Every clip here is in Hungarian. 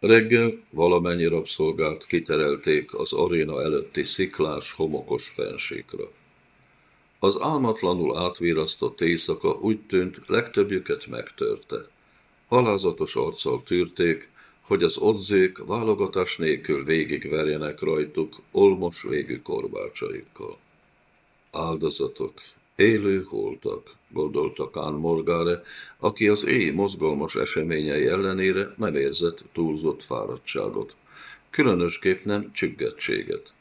Reggel valamennyi rabszolgát kiterelték az aréna előtti sziklás, homokos fensékra. Az álmatlanul átvírasztott éjszaka úgy tűnt, legtöbbjüket megtörte. Alázatos arccal tűrték, hogy az odzék válogatás nélkül végigverjenek rajtuk olmos végű korbácsaikkal. Áldozatok, élő holtak, gondolta Kán Morgáre, aki az éj mozgalmas eseményei ellenére nem érzett túlzott fáradtságot, különösképp nem csüggettséget.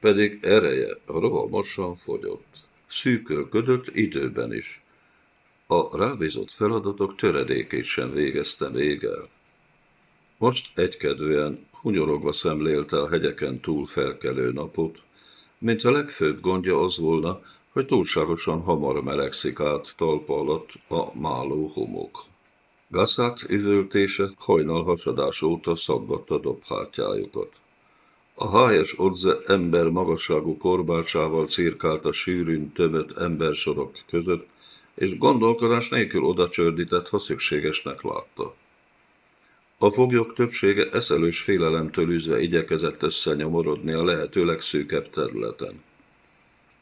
Pedig ereje rohamosan fogyott. Szűkölködött időben is. A rábízott feladatok töredékét sem végezte még el. Most egykedvűen hunyorogva szemlélte a hegyeken túl felkelő napot, mint a legfőbb gondja az volna, hogy túlságosan hamar melegszik át talpa alatt a máló homok. Gasszát üvöltése hajnal hasadás óta szabadta dobhártyájukat. A hájes odze ember magasságú korbácsával cirkált a sűrűn tömött embersorok között, és gondolkodás nélkül oda csördített, ha szükségesnek látta. A foglyok többsége eszelős félelemtől üzve igyekezett összenyomorodni a lehető legszűkebb területen.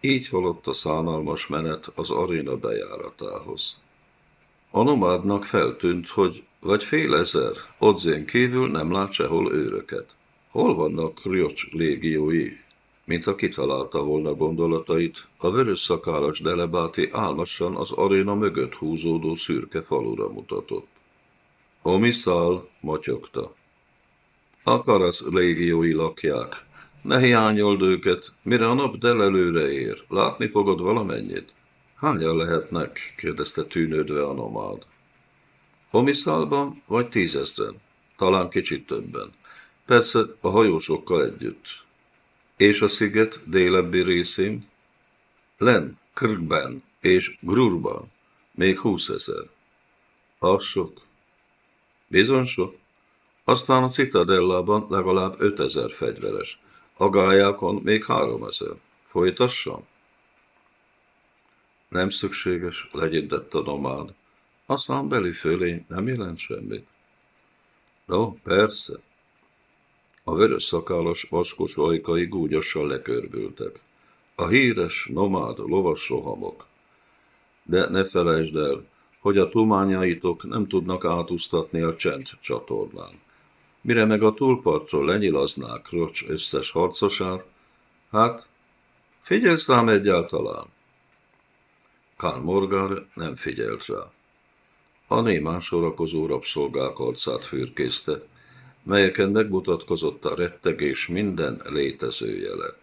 Így halott a szánalmas menet az aréna bejáratához. A nomádnak feltűnt, hogy vagy fél ezer, odzén kívül nem lát sehol őröket. Hol vannak Riocs légiói? Mint a kitalálta volna gondolatait, a vörös szakállas delebáti álmosan az aréna mögött húzódó szürke falura mutatott. Omiszál motyogta. A karasz légiói lakják. Ne hiányold őket, mire a nap delelőre ér. Látni fogod valamennyit? Hányan lehetnek? kérdezte tűnődve a nomád. Omiszálban vagy tízezren? Talán kicsit többen. Persze a hajósokkal együtt. És a sziget délebbi részén? Len, Krkben és Grurban még húszezer. Az sok. Bizony sok. Aztán a Citadellában legalább 5000 fegyveres. A gályákon még 3000. Folytassam? Nem szükséges, legyintett a nomád. A beli fölény nem jelent semmit. No, persze. A vörös szakállas vaskos ajkai gúgyosan lekörbültek. A híres, nomád, lovas rohamok. De ne felejtsd el, hogy a tumányaitok nem tudnak átúztatni a csend csatornán. Mire meg a túlpartról lenyilaznák Rocs összes harcosát, hát figyelsz rám egyáltalán? Kán Morgar nem figyelt rá. A némán sorakozó rabszolgák arcát fürkészte, melyeken megmutatkozott a rettegés minden létező jele.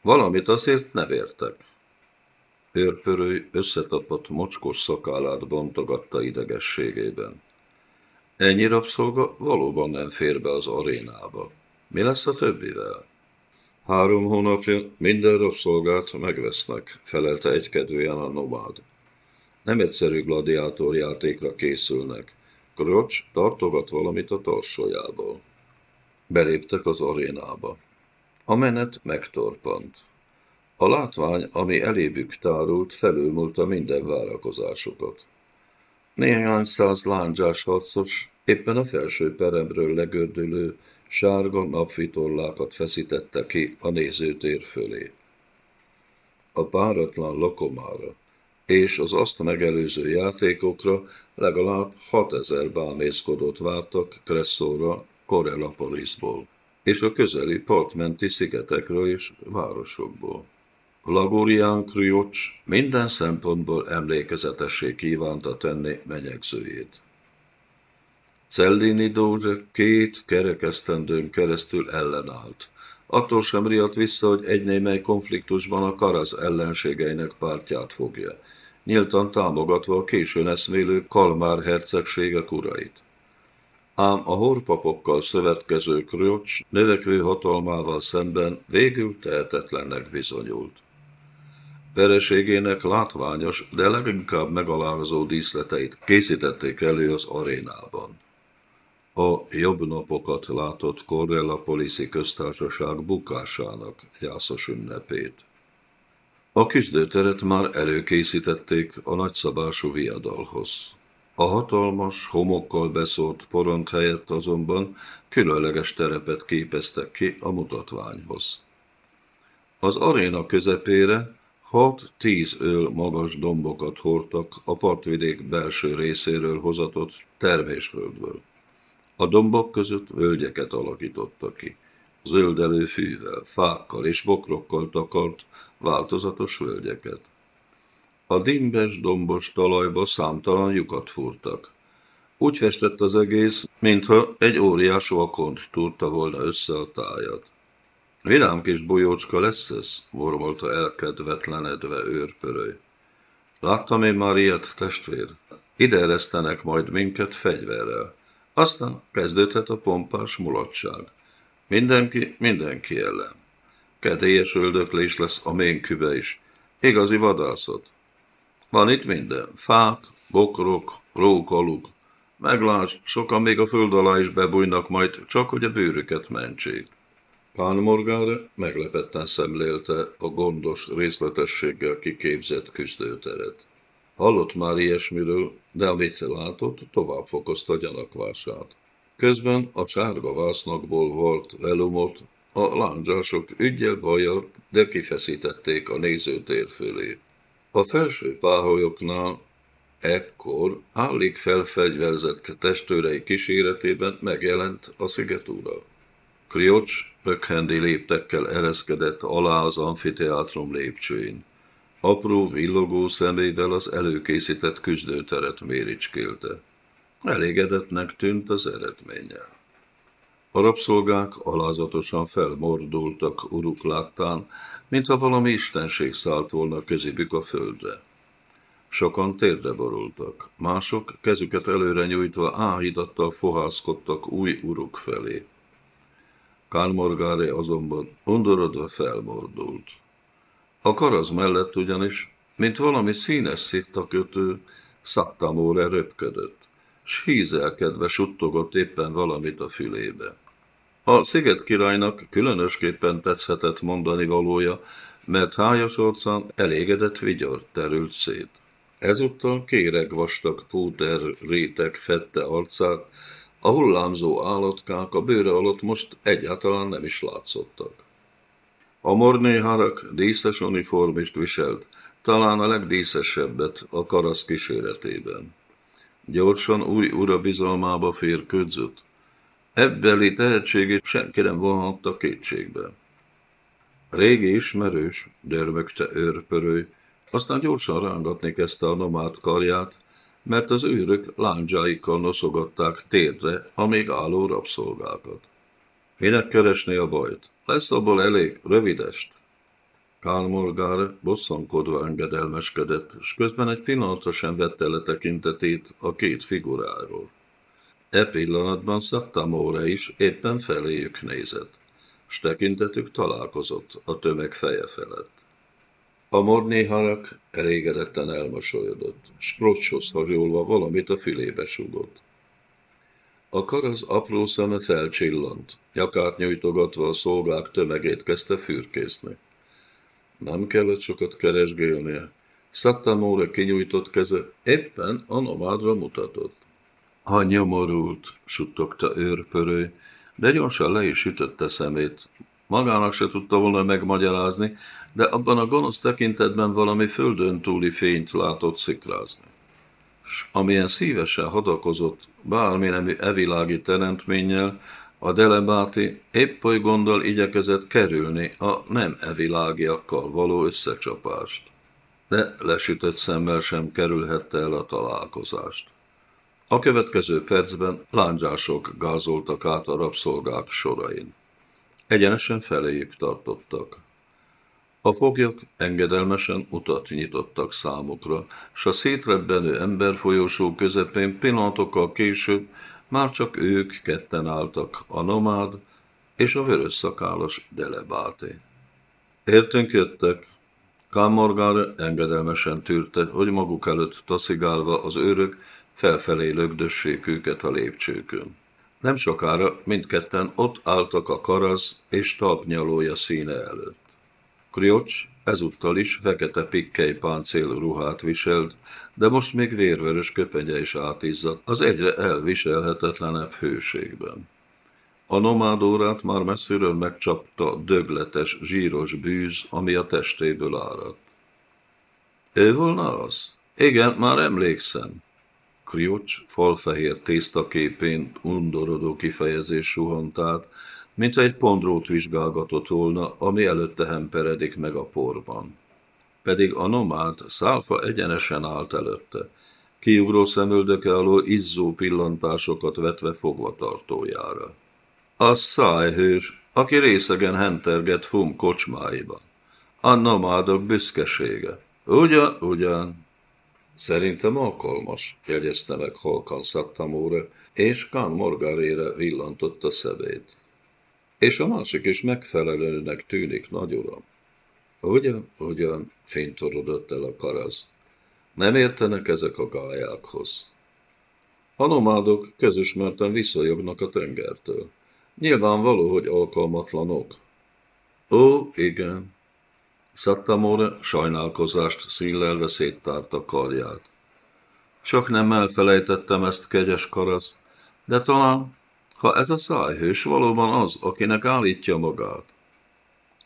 Valamit azért nem értek. Őrpörőj összetapadt mocskos szakállát bontogatta idegességében. Ennyi rabszolga valóban nem fér be az arénába. Mi lesz a többivel? Három hónapja minden rabszolgát megvesznek, felelte egykedvűen a nomád. Nem egyszerű gladiátor játékra készülnek. Krocs tartogat valamit a tarsójából. Beléptek az arénába. A menet megtorpant. A látvány, ami elébük tárult, felülmúlta minden várakozásokat. Néhány száz lándzsás harcos éppen a felső peremről legördülő, sárga napvitorlákat feszítette ki a nézőtér fölé. A páratlan lokomára és az azt megelőző játékokra legalább 6000 bámészkodót vártak Kresszóra, Korelapolisból, és a közeli partmenti szigetekről és városokból. Lagorian Kriocs minden szempontból emlékezetessé kívánta tenni menyegzőjét. Cellini Dózse két kerekesztendőn keresztül ellenállt. Attól sem riadt vissza, hogy egy némely konfliktusban a Karasz ellenségeinek pártját fogja, nyíltan támogatva a későn eszmélő Kalmár hercegségek urait. Ám a horpapokkal szövetkező Kriocs növekvő hatalmával szemben végül tehetetlennek bizonyult. Vereségének látványos, de leginkább megalázó díszleteit készítették elő az arénában. A jobb napokat látott Corrella Poliszi köztársaság bukásának gyászos ünnepét. A küzdőteret már előkészítették a nagyszabású viadalhoz. A hatalmas, homokkal beszórt poront helyett azonban különleges terepet képeztek ki a mutatványhoz. Az aréna közepére hat-tíz öl magas dombokat hordtak a partvidék belső részéről hozatott termésföldből. A dombok között völgyeket alakítottak ki, zöldelő fűvel, fákkal és bokrokkal takart változatos völgyeket. A dimbes, dombos talajba számtalan lyukat fúrtak. Úgy festett az egész, mintha egy óriás vakont túrta volna össze a tájat. Vidám kis bojócska lesz ez? mormolta elkedvetlenedve őrpöröly. Láttam én már ilyet, testvér? Ide eresztenek majd minket fegyverrel. Aztán kezdődhet a pompás mulatság. Mindenki mindenki ellen. Kedélyes öldöklés lesz a ménkübe is. Igazi vadászat. Van itt minden. Fák, bokrok, rókaluk. Meglásd, sokan még a föld alá is bebújnak majd, csak hogy a bőrüket mentsék. Pán Morgáre meglepetten szemlélte a gondos részletességgel kiképzett küzdőteret. Hallott már ilyesmiről, de amit látott, tovább fokozta gyanakvását. Közben a sárga vásznakból volt velumot, a lándzsások ügyel bajjal, de kifeszítették a nézőtér fölé. A felső páholyoknál ekkor állig felfegyverzett testőrei kíséretében megjelent a szigetúra. Kriocs pökhendi léptekkel ereszkedett alá az amfiteátrum lépcsőin. Apró, villogó szemével az előkészített küzdőteret méricskélte. Elégedetnek tűnt az eredménnyel. A rabszolgák alázatosan felmordultak uruk láttán, mintha valami istenség szállt volna közébük a földre. Sokan térdre borultak, mások kezüket előre nyújtva áhídattal fohászkodtak új uruk felé. Kálmorgáre azonban undorodva felmordult. A karaz mellett ugyanis, mint valami színes sziktakötő, szattamóra röpködött, s hízelkedve suttogott éppen valamit a fülébe. A sziget királynak különösképpen tetszhetett mondani valója, mert hájas orcán elégedett vigyor terült szét. Ezúttal kéreg vastag púder réteg fette arcát, a hullámzó állatkák a bőre alatt most egyáltalán nem is látszottak. A morné harak díszes uniformist viselt, talán a legdíszesebbet a karasz kíséretében. Gyorsan új ura bizalmába férkődzött, Ebbeli tehetségét senki nem vonhatta kétségbe. Régi ismerős, dermögte őrpörő, aztán gyorsan rángatni kezdte a nomád karját, mert az őrök lándzsáikkal noszogatták térdre a még álló rabszolgákat. Minek keresni a bajt? Lesz abból elég rövidest. Kálmolgár bosszankodva engedelmeskedett, és közben egy pillanatra sem vette le tekintetét a két figuráról. E pillanatban Szattamóra is éppen feléjük nézett, s tekintetük találkozott a tömeg feje felett. A mornéharak elégedetten elmosolyodott, s krocshoz hasonlva valamit a fülébe sugott. A karaz apró szeme felcsillant, nyakát nyújtogatva a szolgák tömegét kezdte fürkészni. Nem kellett sokat keresgélnie. Szattamóra kinyújtott keze éppen a nomádra mutatott. Ha nyomorult, suttogta őrpörő, de gyorsan le is sütötte szemét. Magának se tudta volna megmagyarázni, de abban a gonosz tekintetben valami földön túli fényt látott szikrázni. S amilyen szívesen hadakozott bármi nemű evilági teremtménnyel, a delebáti épp oly gondol igyekezett kerülni a nem evilágiakkal való összecsapást. De lesütött szemmel sem kerülhette el a találkozást. A következő percben lándzsások gázoltak át a rabszolgák sorain. Egyenesen feléjük tartottak. A foglyok engedelmesen utat nyitottak számukra, s a szétrebbenő emberfolyósó közepén pillanatokkal később már csak ők ketten álltak, a nomád és a vörös szakálas delebáté. Értünk jöttek, Kámorgár engedelmesen tűrte, hogy maguk előtt taszigálva az őrök felfelé lögdössék őket a lépcsőkön. Nem sokára mindketten ott álltak a karasz és talpnyalója színe előtt. Kriocs ezúttal is fekete pikkely páncél ruhát viselt, de most még vérvörös köpenye is átizzadt az egyre elviselhetetlenebb hőségben. A nomádórát már messziről megcsapta dögletes, zsíros bűz, ami a testéből áradt. Ő volna az? Igen, már emlékszem. Kriocs falfehér tésztaképén undorodó kifejezés suhant át, mint egy pondrót vizsgálgatott volna, ami előtte hemperedik meg a porban. Pedig a nomád szálfa egyenesen állt előtte, kiugró szemöldöke alól izzó pillantásokat vetve fogvatartójára. A szájhős, aki részegen henterget fum kocsmáiban. A nomádok büszkesége. Ugyan, ugyan. Szerintem alkalmas, jegyezte meg halkan Szattamóra, és Kán Morgarére villantotta szemét. És a másik is megfelelőnek tűnik, nagy uram. Ugyan, ugyan, fénytorodott el a karaz. Nem értenek ezek a gályákhoz. A nomádok közismerten visszajognak a tengertől. Nyilvánvaló, hogy alkalmatlanok. Ó, igen. Szattamore sajnálkozást színlelve széttárta karját. Csak nem elfelejtettem ezt, kegyes karasz, de talán, ha ez a szájhős valóban az, akinek állítja magát.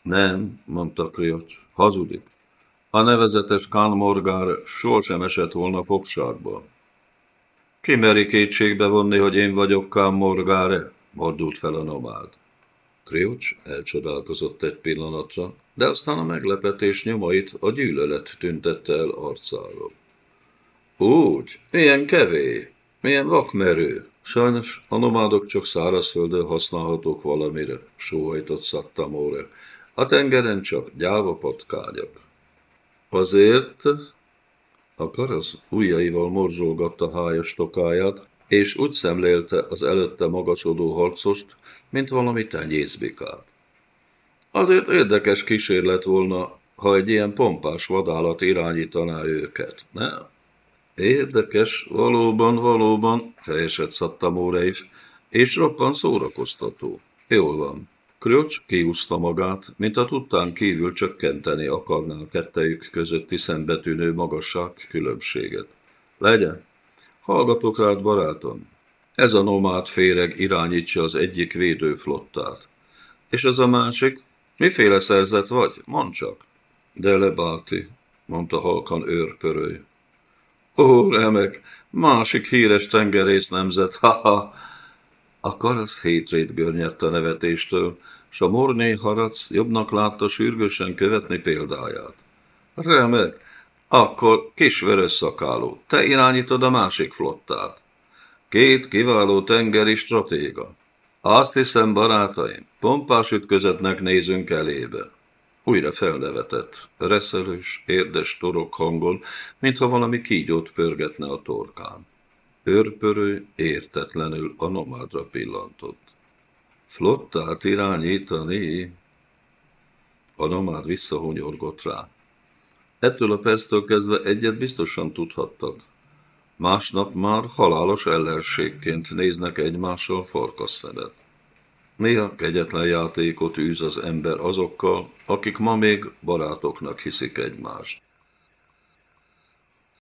Nem, mondta Kriocs, hazudik. A nevezetes Kán Morgár sohasem esett volna fogságba. Ki meri kétségbe vonni, hogy én vagyok Kán Morgáre? mordult fel a nomád. Kriocs elcsodálkozott egy pillanatra, de aztán a meglepetés nyomait a gyűlölet tüntette el arcáról. Úgy, milyen kevé, milyen vakmerő. Sajnos a nomádok csak szárazföldön használhatók valamire, sóhajtott Szattamóre. A tengeren csak gyáva patkányok. Azért a karasz ujjaival morzsolgatta hájas tokáját, és úgy szemlélte az előtte magasodó harcost, mint valami tenyészbikát. Azért érdekes kísérlet volna, ha egy ilyen pompás vadállat irányítaná őket, ne? Érdekes, valóban, valóban, helyesett Szattamóra is, és roppant szórakoztató. Jól van. Kröcs kiúzta magát, mint a tudtán kívül csökkenteni akarná a kettejük közötti szembetűnő magasság különbséget. Legyen, Hallgatok rád, barátom. Ez a nomád féreg irányítja az egyik védőflottát. És ez a másik? Miféle szerzet vagy? Mondd csak. De lebáti, mondta halkan őrpöröly. Ó, remek, másik híres tengerész nemzet, ha-ha! A karasz hétrét görnyedt a nevetéstől, s a morné harac jobbnak látta sürgősen követni példáját. Remek, akkor kis vörös szakáló, te irányítod a másik flottát. Két kiváló tengeri stratéga. Azt hiszem, barátaim, pompás ütközetnek nézünk elébe. Újra felnevetett, reszelős, érdes torok hangon, mintha valami kígyót pörgetne a torkán. Őrpörő értetlenül a nomádra pillantott. Flottát irányítani? A nomád visszahunyorgott rá. Ettől a perctől kezdve egyet biztosan tudhattak. Másnap már halálos ellenségként néznek egymással farkasszenet. Néha kegyetlen játékot űz az ember azokkal, akik ma még barátoknak hiszik egymást.